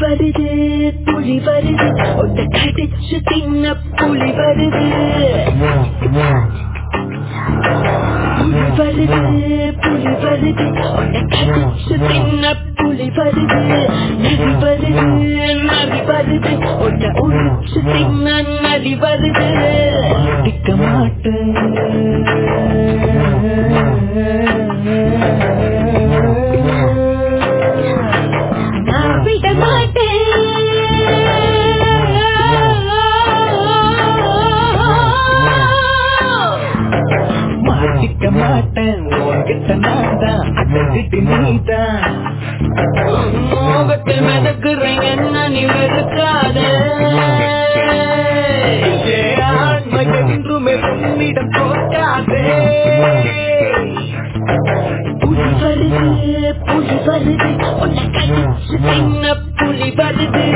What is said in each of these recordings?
வருது புலி வருது ஒட்ட கடிச்சு தின்ன புலி வருது புலி வருது புலி வருது ஒட்ட கடிச்சு புலி வருது. நரி வருது நரி வருது ஒட்ட உரிச்சு தின்ன நரி வருது மாட்டேன் மாட்டிக்க மாட்டேன். உன்கிட்ட நான் தான் அடக்கிட்டு நீதான். மோகத்தில் மிதக்குறேன். என்ன நீ வெறுக்காத. ஆண்மை என்றுமே உன்னிடம் தோற்காதே. புலி வருது புலி வருது. உன்னை கடிச்சு தின்ன புலி வருது.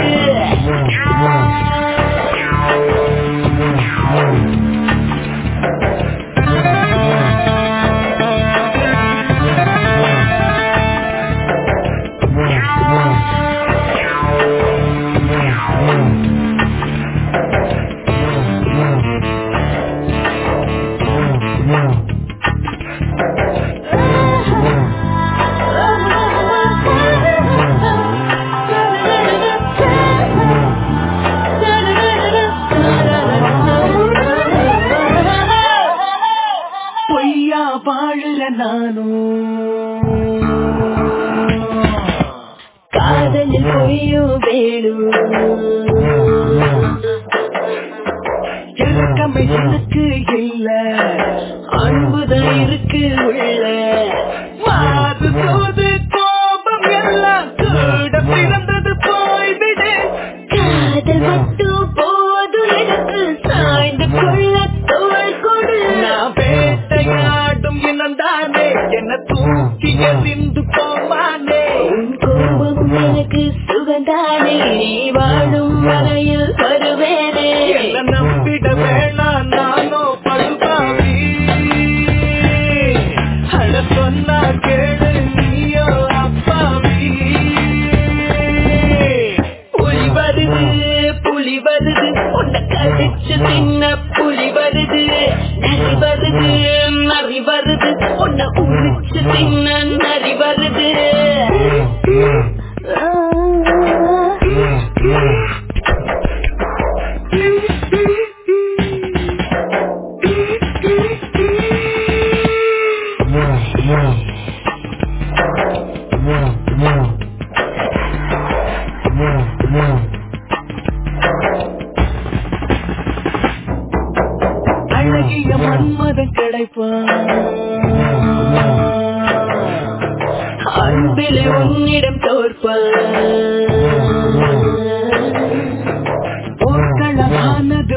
அன்பிலே உன்னிடம் தோற்பான்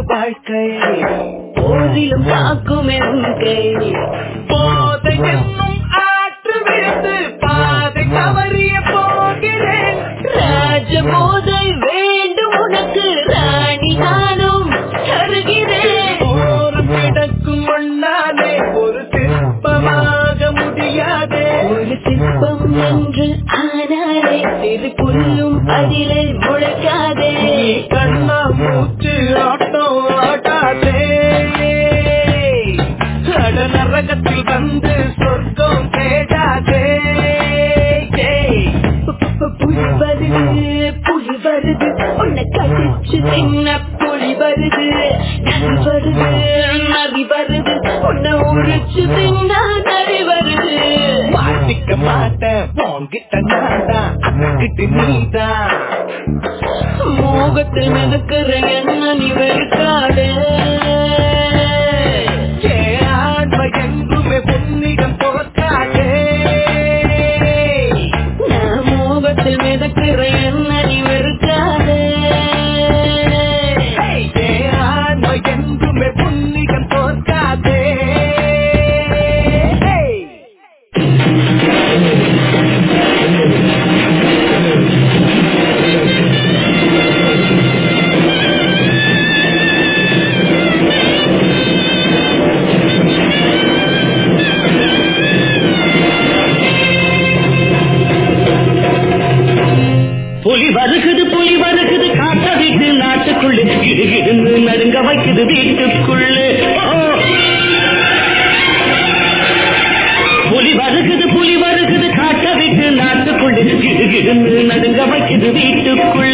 வாழ்க்கை போதிலும் காக்கும் என் கை. கிடுகிடுன்னு நடுங்க வைக்குது வீட்டுக்குள்ளே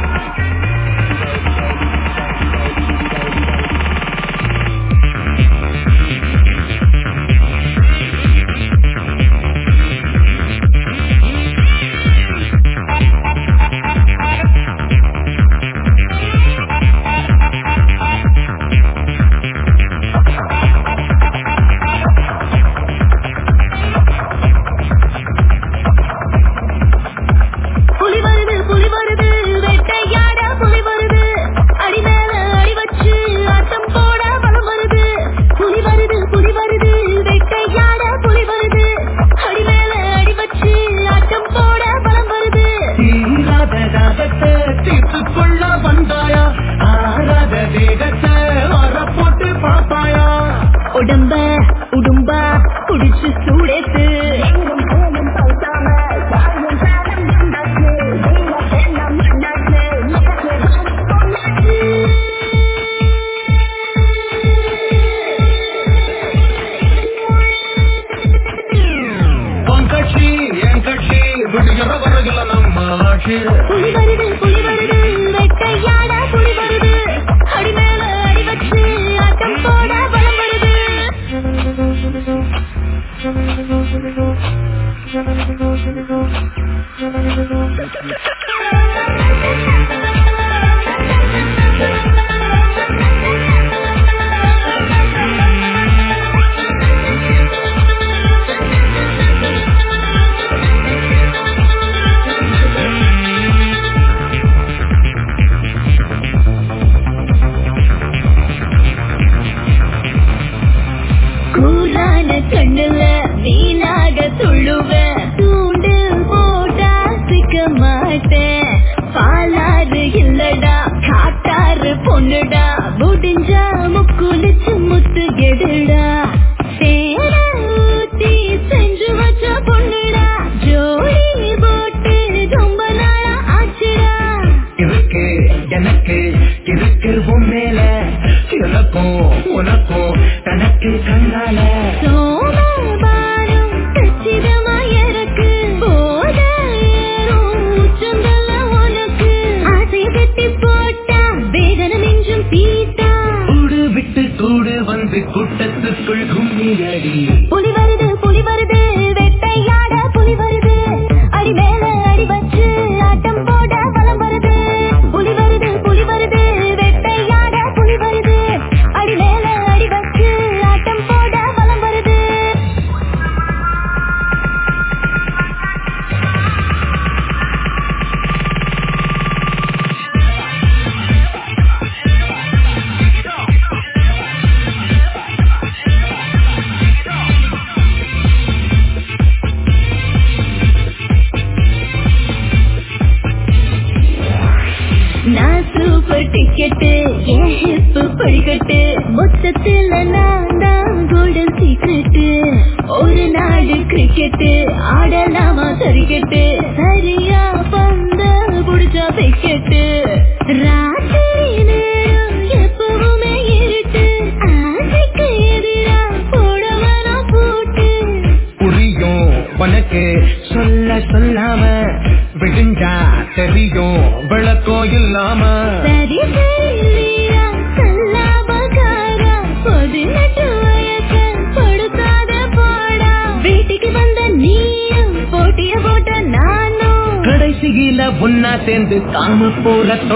சரிக்கட்டு. சரியா பந்த புடிச்சா பிக்கெட்டு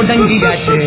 dangi gashi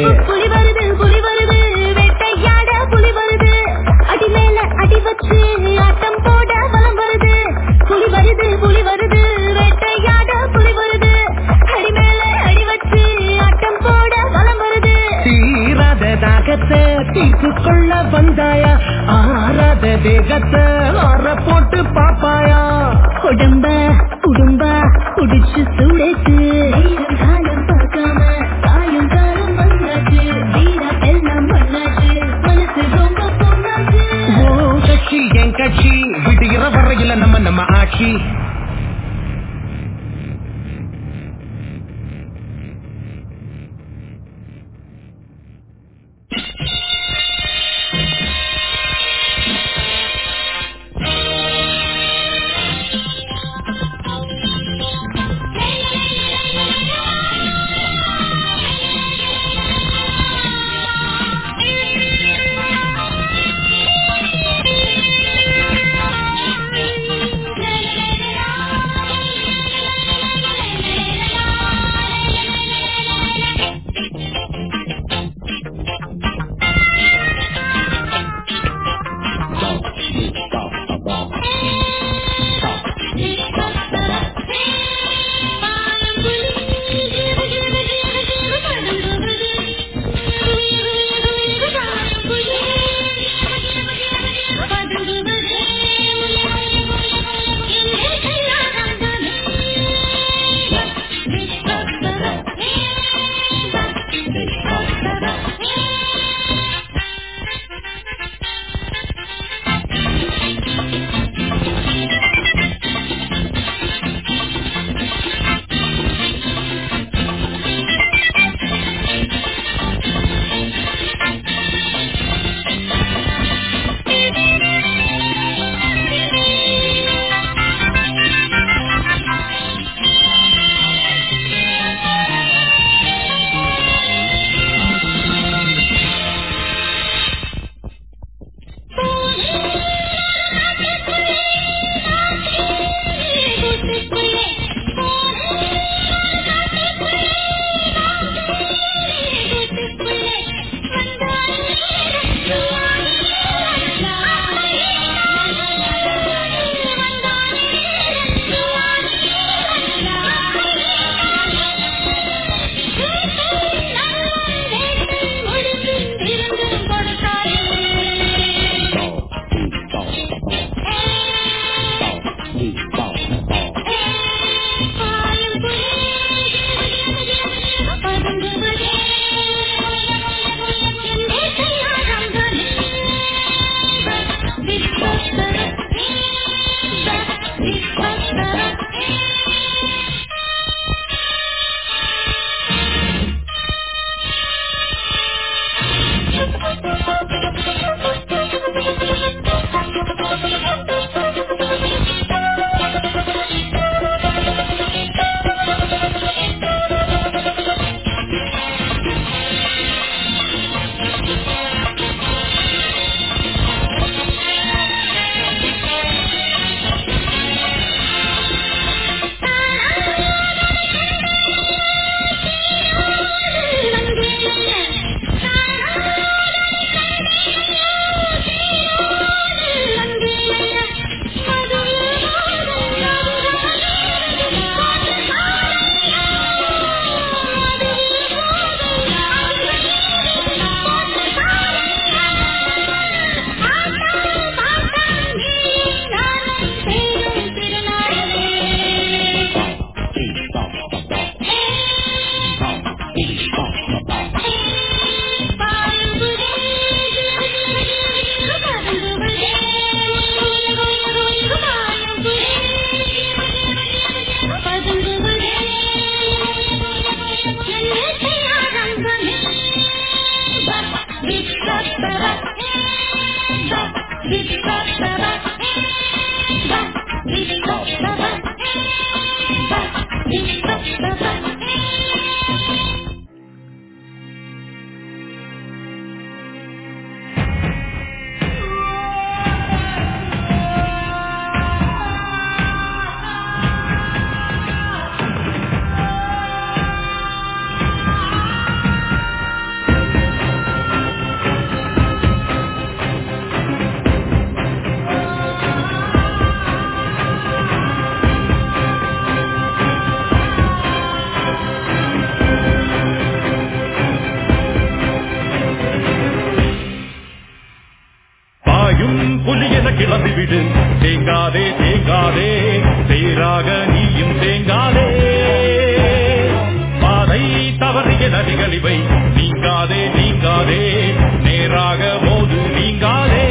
நினைவை நீங்காதே நீங்காதே. நேராக போது நீங்காதே.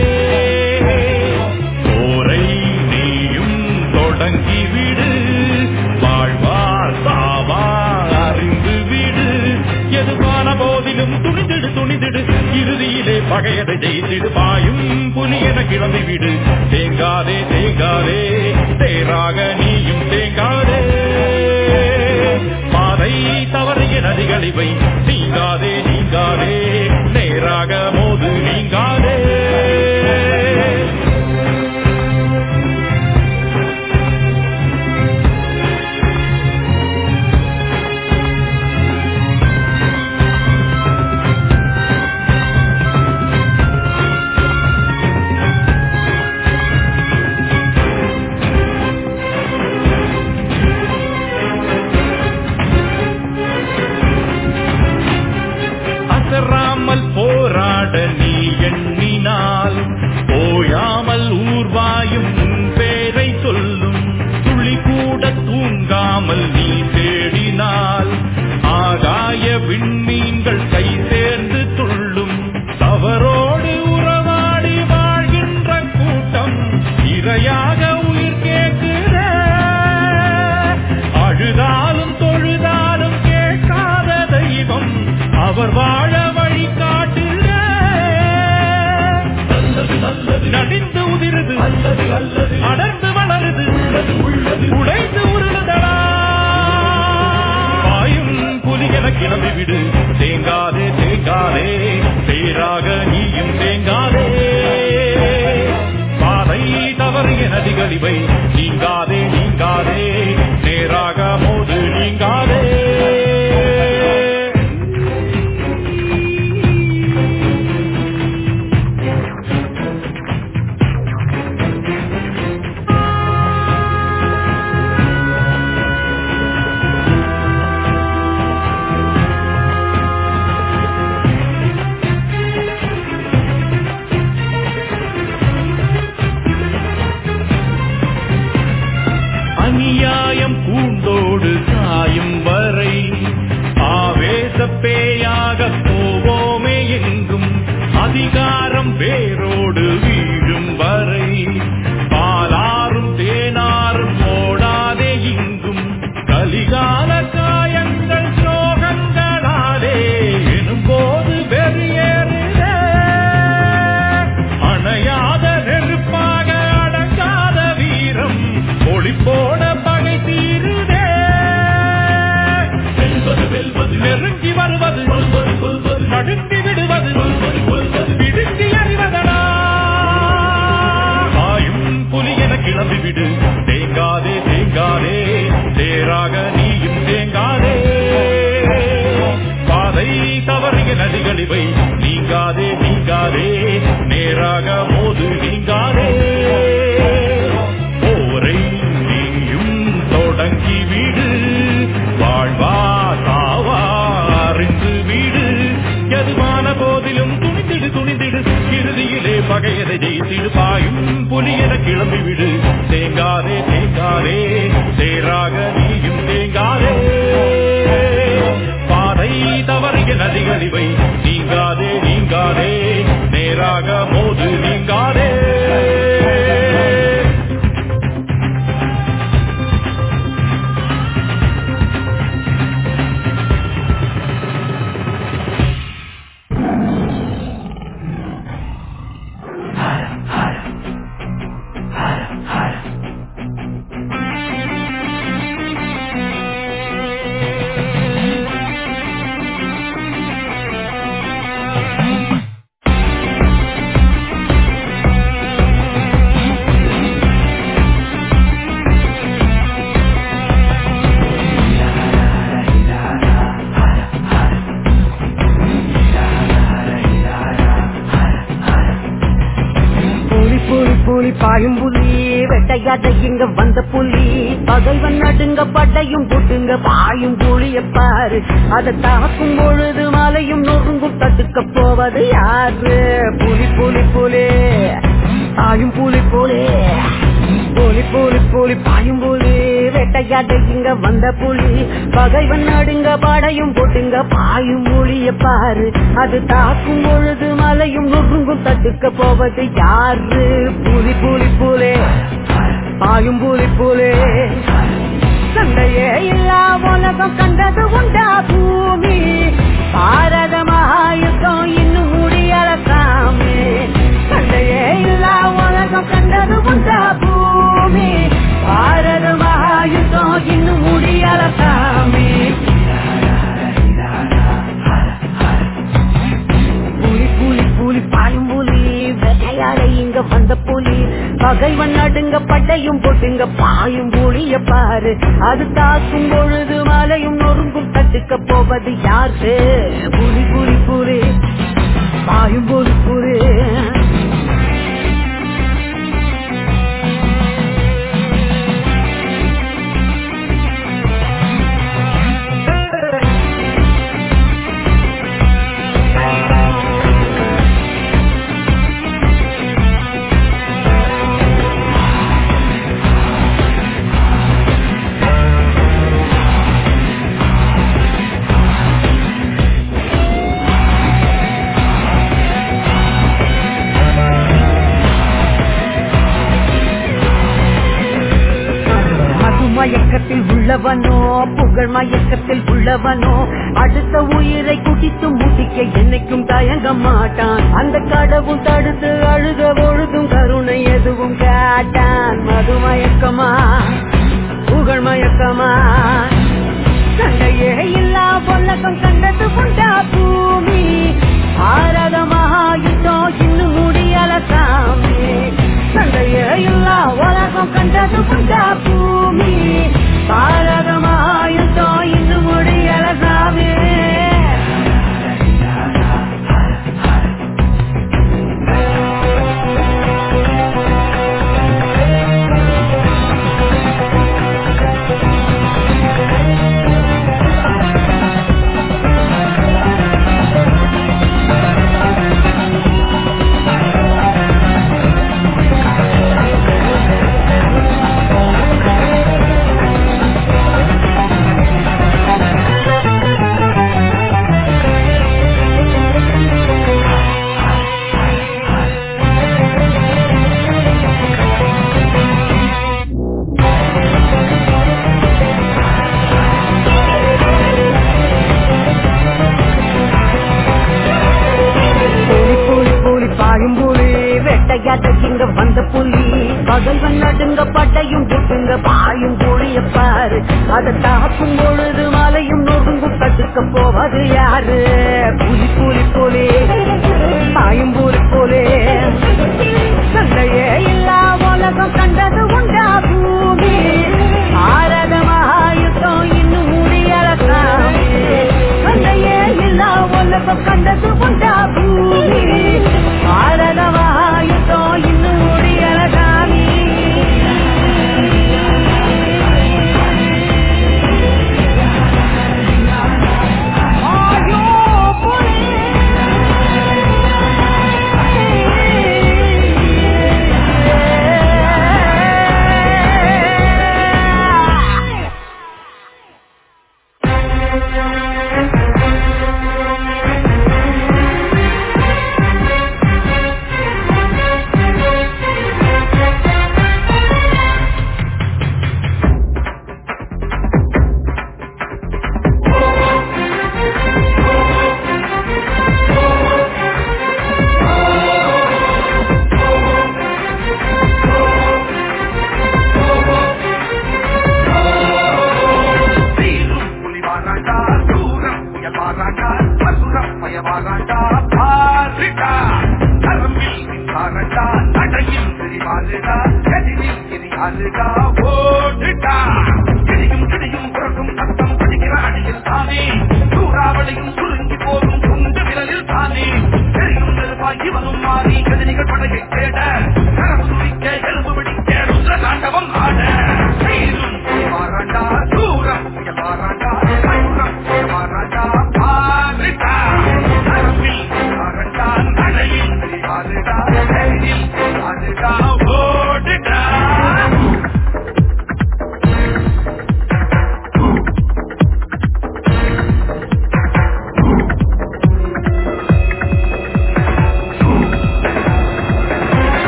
போரை நீயும் தொடங்கிவிடு. வாழ்வார் சாவார் அறிந்து விடு. எதுவான போதிலும் துணிந்திடு துணிந்திடு. இறுதியிலே பகையதை ஜெயித்திடு. பாயும் புலியென கிளம்பிவிடு. தேங்காதே way. பகைவன் நடுங்க பட்டையும் பொட்டுங்க பாயும் புளிய பாரு. அது தாக்கும் பொழுது மலையும் நொறுங்கும் தட்டுக்க போவது யாருக்கு புலி புலி புலி. பாயும் புலி புலி. மயக்கத்தில் உள்ளவனோ? அடுத்த உயிரை குடித்து முடிக்க என்னைக்கும் தயங்க மாட்டான். அந்த கடவும் தடுத்து அழுக ஒழுகும் கருணை எதுவும் கேட்டான். மது மயக்கமா புகழ் மயக்கமா?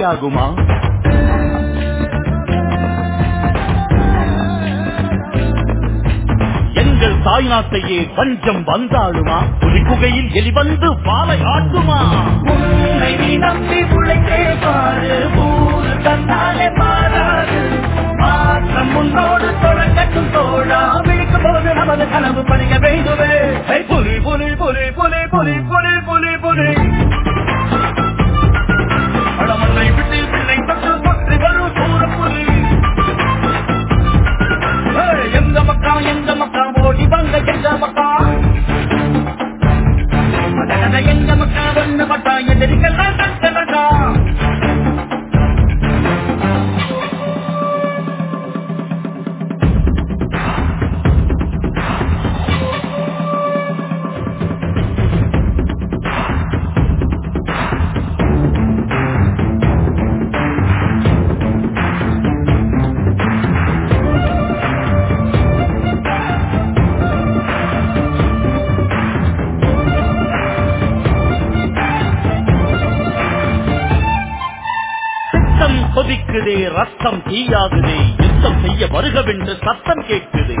ஆடையாகுமா எங்கள் தாய்நாட்டையே பஞ்சம் வந்தாளுமா? புலிகுகையில் எலி வந்து வாழை ஆட்டுமா? நம்பி உழைத்தே பாரு தன்னாலே மாறாது மாற்றம் முன்னோடு தொடங்கட்டும் தோழா. விழிக்கும் போது நமது கனவு பணிய வேண்டுமே. புலி புலி புலி புலி புலி புலி புலி எந்த மக்கா எந்த மக்கா வந்த மக்கா எதிரி யுத்தம் ரத்தம் யுத்தம் செய்ய வருகவென்று சத்தம் கேட்குது.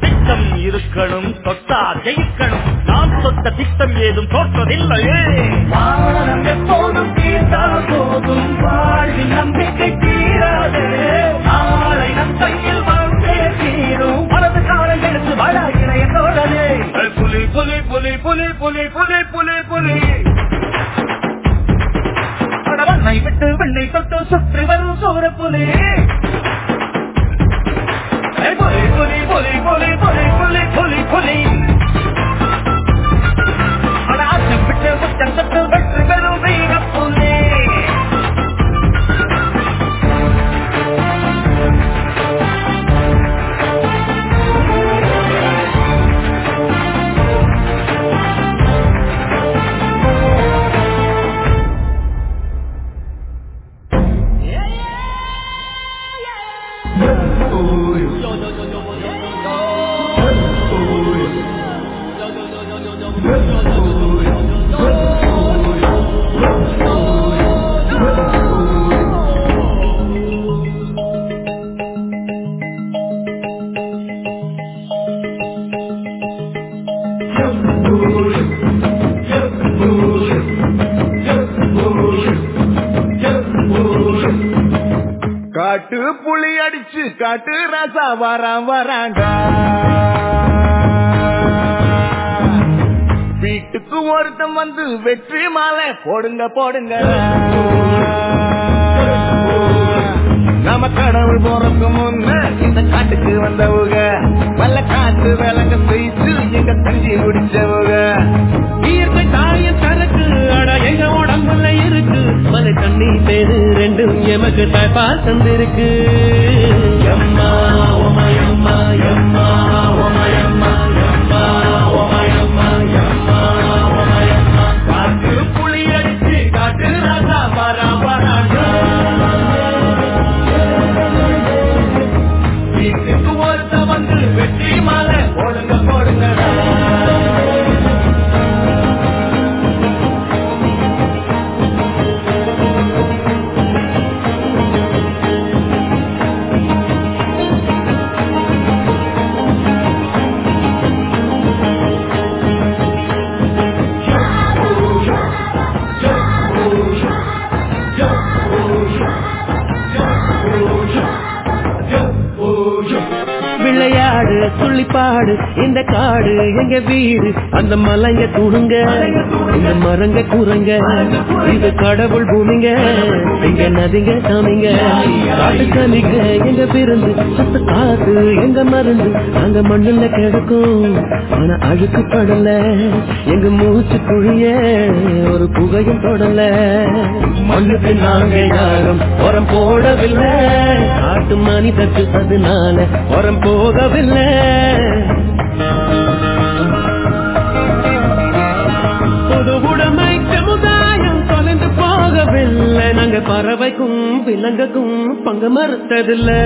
திட்டம் இருக்கணும் தொட்டா ஜெயிக்கணும். நான் தொட்ட திட்டம் ஏதும் தோற்றதில்லையே. வானம் எப்போதும் தீர்ந்தால் போதும். வாழ்வின் நம்பிக்கை தீராது. நாளை நம் கையில் வாழ்ந்தே தீரும். மனது காலம் எடுத்து வள இணைய தோழனே. புலி புலி புலி புலி புலி புலி புலி படவண்ணை விட்டு வெள்ளை தொட்டு சுற்றி வரும் சோர புலி புலி புலி புலி புலி புலி புலி புலி புலி அடாசம் விட்டு முத்தம் தொட்டு வெற்றி பெறும் வீர புலி வரம் வராங்க வீட்டுக்கு ஒருத்தன் வந்து வெற்றி மாலை போடுங்க போடுங்க. நம்ம கடவுள் போறதுக்கு முன்ன இந்த காட்டுக்கு வந்தவங்க வல்ல காட்டு விளங்க செய்து எங்க தஞ்சி குடிச்சவங்க இயற்கை தாயின் சரக்கு அட எங்க உடம்புல இருக்கு. மலை தண்ணி பேரு ரெண்டும் எமக்கு தாய்ப்பா தந்திருக்கு. வீடு அந்த மலைங்க இந்த மரங்க கூறுங்க. இது கடவுள் பூமிங்க. எங்க நதிங்க சாமிங்க. காட்டு எங்க பிறந்து சத்து காத்து எங்க மருந்து. அங்க மண்ணுல கிடக்கும். ஆனா அழுக்கு படல. எங்க மூச்சு குழிய ஒரு புகையும் தொடல. மண்ணுக்கு நாங்க யாரும் உரம் போடவில்லை. காட்டு மனிதத்து அதனால உரம் போகவில்லை. பறவைக்கும் விலங்குக்கும் பங்கு மறுத்ததில்லை.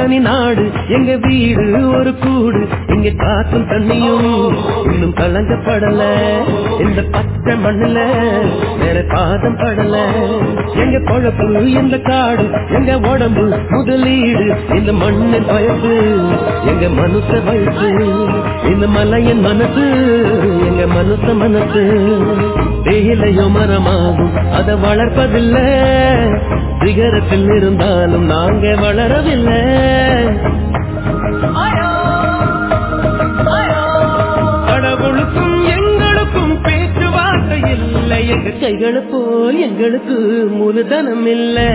தனி நாடு எங்க வீடு ஒரு கூடு. இங்க காத்தும் தண்ணியும் இன்னும் கலங்கப்படல. இந்த பச்சை மண்ணுல வேற பாதம் படல. எங்க பொழப்பு இந்த காடு எங்க உடம்பு முதலீடு. இந்த மண்ணின் வயசு எங்க மனுஷ வயசு. இந்த மலையின் மனசு எங்க மனுஷ மனசு. தேயிலையோ மரமாகும் அதை வளர்ப்பதில்லை. சிகரத்தில் இருந்தாலும் நாங்க வளரவில்லை. கடவுளுக்கும் எங்களுக்கும் பேச்சுவார்த்தை இல்லை. எங்க கைகளை போல் எங்களுக்கு மூலதனம் இல்லை.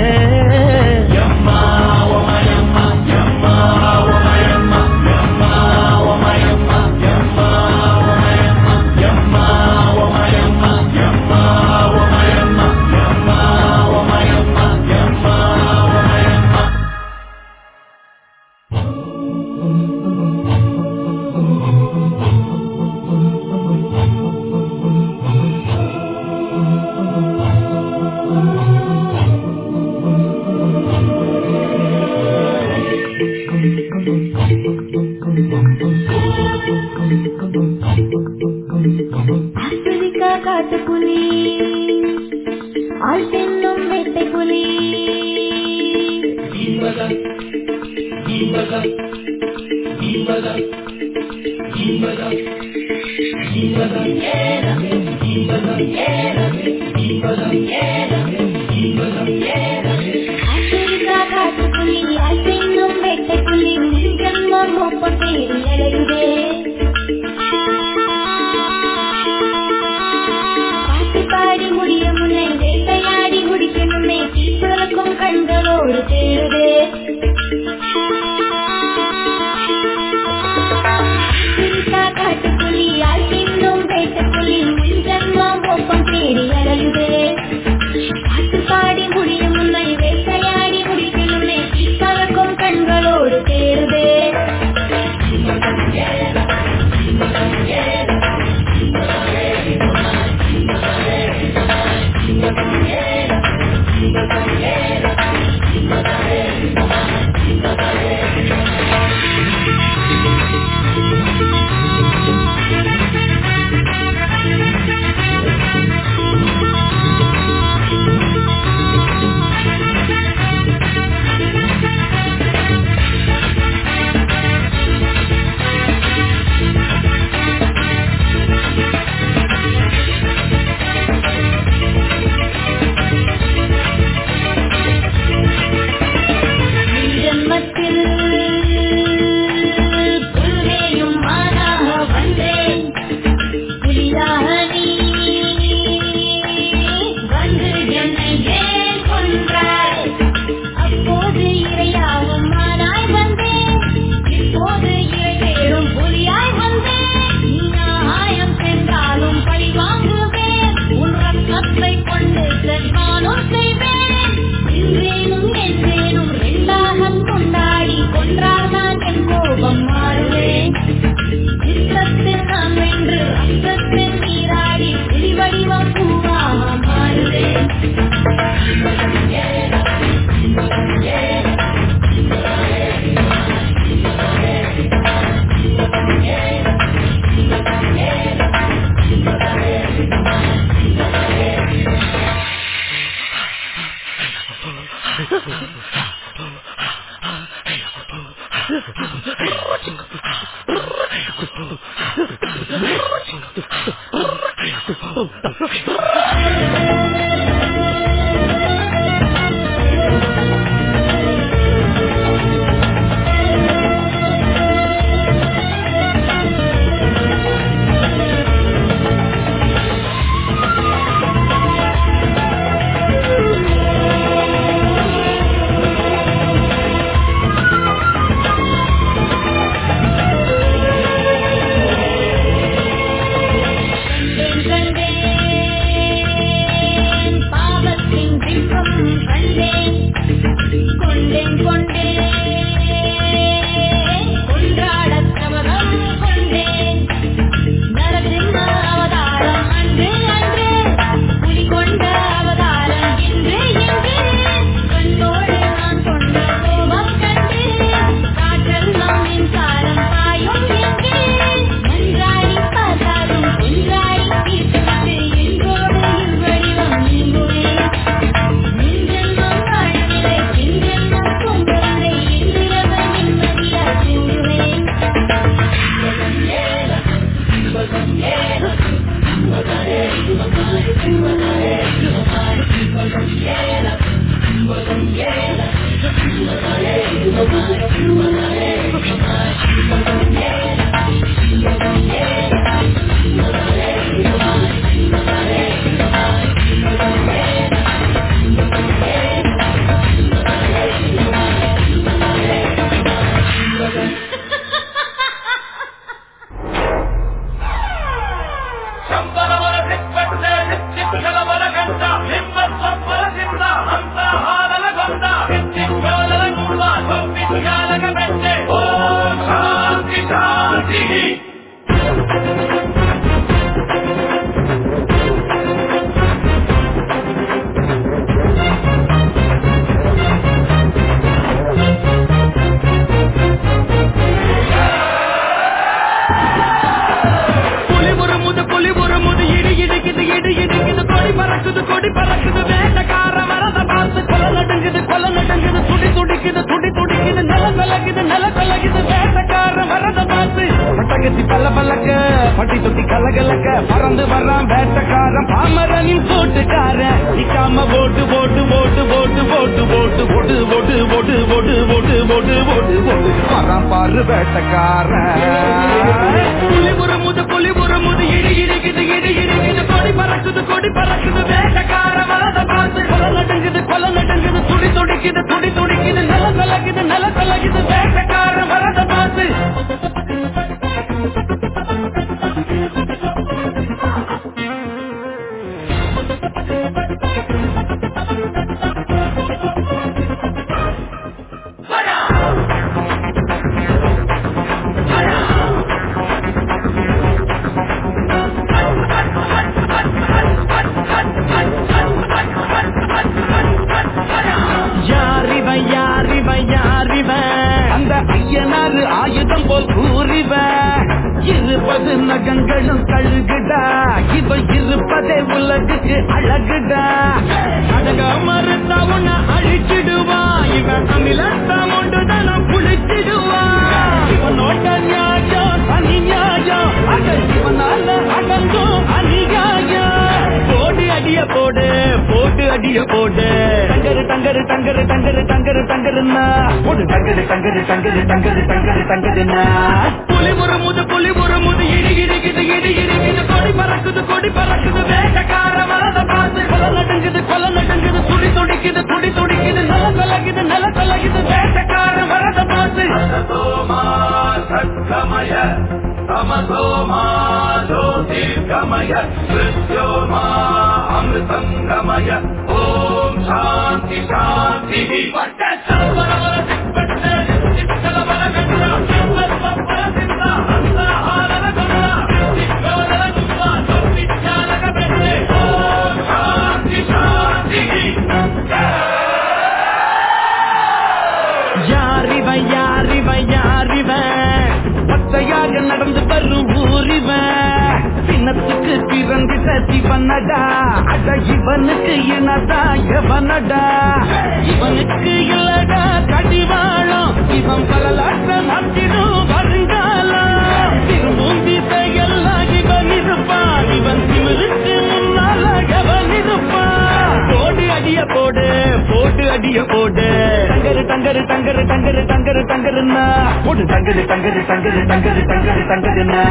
அடிய போடு டங்கரு டங்கரு டங்கரு டங்கரு டங்கரு டங்கருன்னா போடு டங்கரு டங்கரு டங்கரு டங்கரு டங்கரு டங்கருன்னா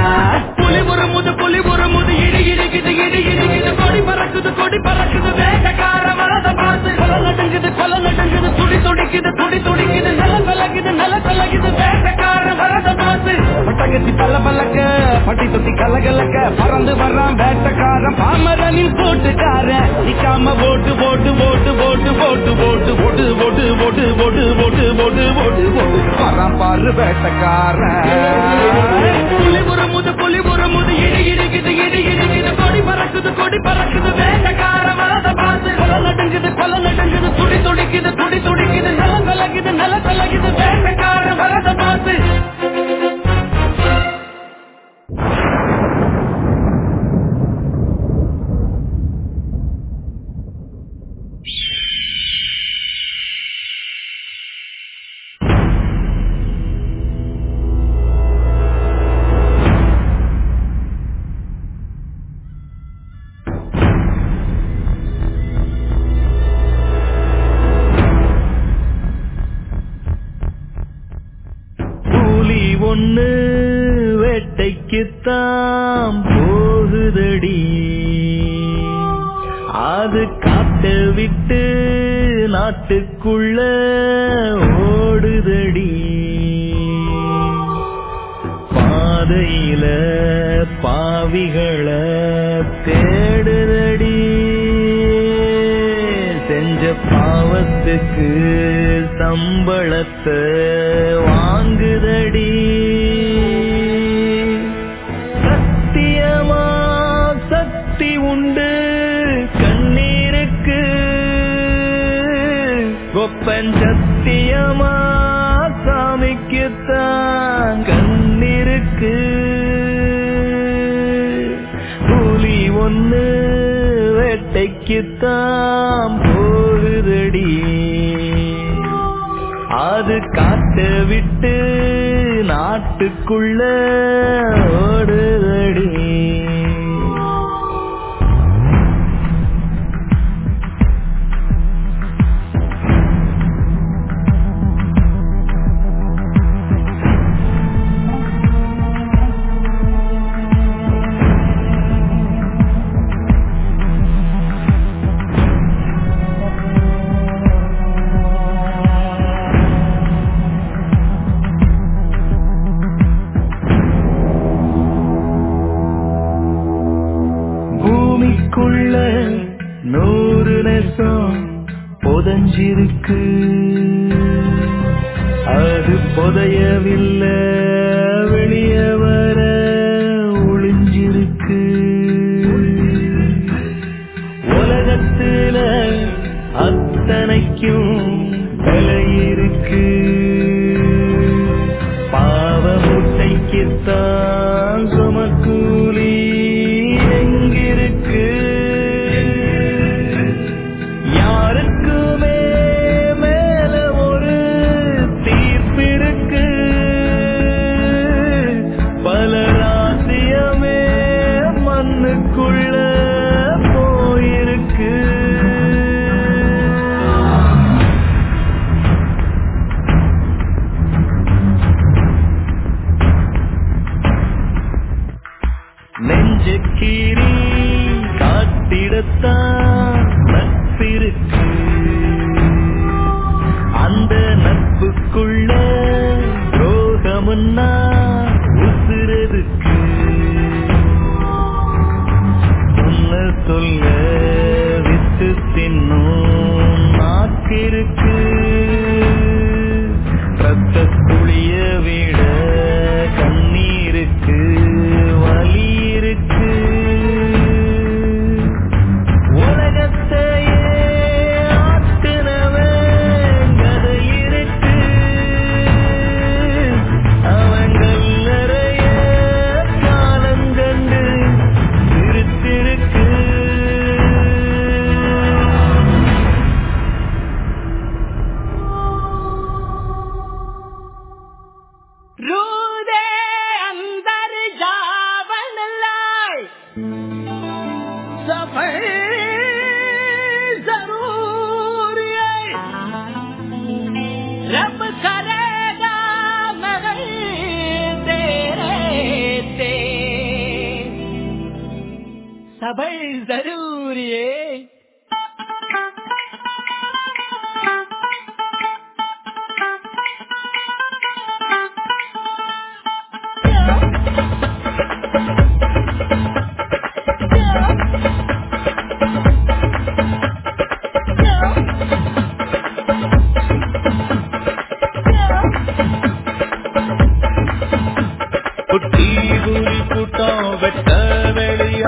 புலி ஒரு முது புலி ஒரு முது இடி இடி இடி இடி இடி இடி கொடி பறக்குது கொடி பறக்குது. வேகக்கார மனத பார்த்து நடுங்குது கொலை நடுங்குது துடி துடிக்குது துடி துடிக்குது நல்ல பழகுது நல்ல பழகுது வேட்டக்காரன் வரத மாசு பட்டகத்தி பல பழக்க பட்டி தொட்டி கலகலக்க பறந்து வர்றான் வேட்டக்காரன் பாமரனில் போட்டுக்கார நிக்காம போட்டு போட்டு போட்டு போட்டு போட்டு போட்டு போட்டு போட்டு போட்டு போட்டு போட்டு போட்டு போட்டு போட்டு வரான் பாரு வேட்டக்காரன் புலிபுரம் முது புலிபுரம் முது இடி இடிக்குது இடி இடிக்குது கொடி பறக்குது கொடி பறக்குது வேட்டக்காரன் தலை நடுங்குது துடி துடிக்குது துடி துடிக்குது நலம் கலகுது நல கலகுது வேட்டைக்காரன் வரத பார்த்து வேலைக்குத்தான் போகுதடி. அது காட்ட விட்டு நாட்டுக்குள்ள ஓடுதடி. பாதையில பாவிகளை தேடுதடி. செஞ்ச பாவத்துக்கு சம்பளத்தை வாங்குதடி. கண்ணன் சத்தியமா சாமிக்குத்தான் கண்ணிருக்கு. புலி ஒன்று வேட்டைக்குத்தான் போகுதடி. அது காட்டு விட்டு நாட்டுக்குள்ள ஓடுதடி.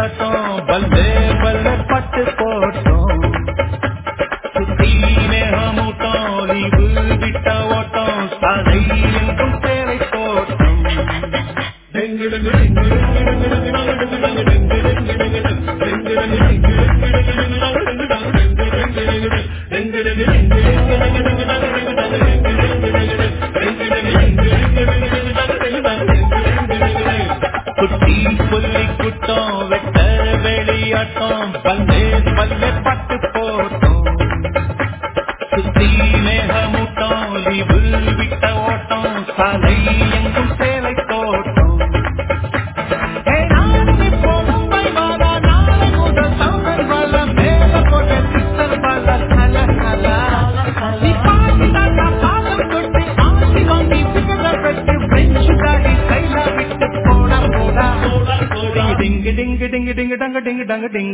तो बलदेव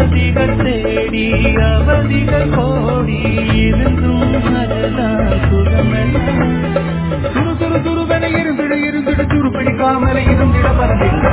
அவதிகள் தேடி அவதிகள் கோடி இருந்தும் சுருசுறு துருவென இருந்துடு இருந்துடு துருப்பிடிக்காமல இருந்திட பரவில்லை.